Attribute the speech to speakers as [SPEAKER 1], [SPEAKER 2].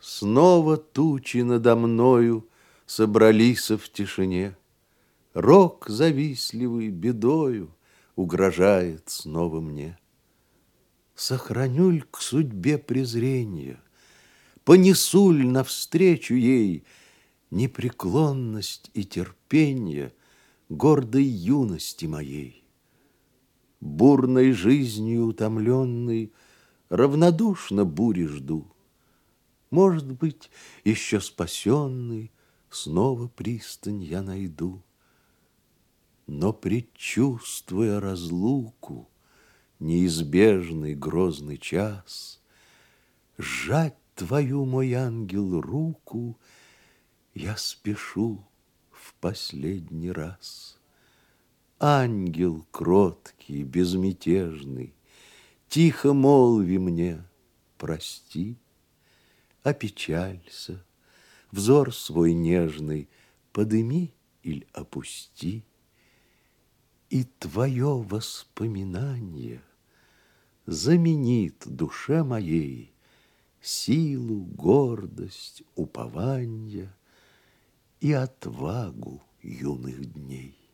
[SPEAKER 1] Снова тучи надо мною Собрались в тишине. Рок завистливый бедою Угрожает снова мне. Сохранюль к судьбе презрение, Понесуль навстречу ей Непреклонность и терпенье Гордой юности моей. Бурной жизнью утомленный Равнодушно бури жду. Может быть, еще спасенный Снова пристань я найду. Но, предчувствуя разлуку, Неизбежный грозный час, Сжать твою, мой ангел, руку Я спешу в последний раз. Ангел кроткий, безмятежный, Тихо молви мне, прости, Опечалься, взор свой нежный Подыми или опусти, И твое воспоминание Заменит душе моей Силу, гордость, упование И отвагу юных дней.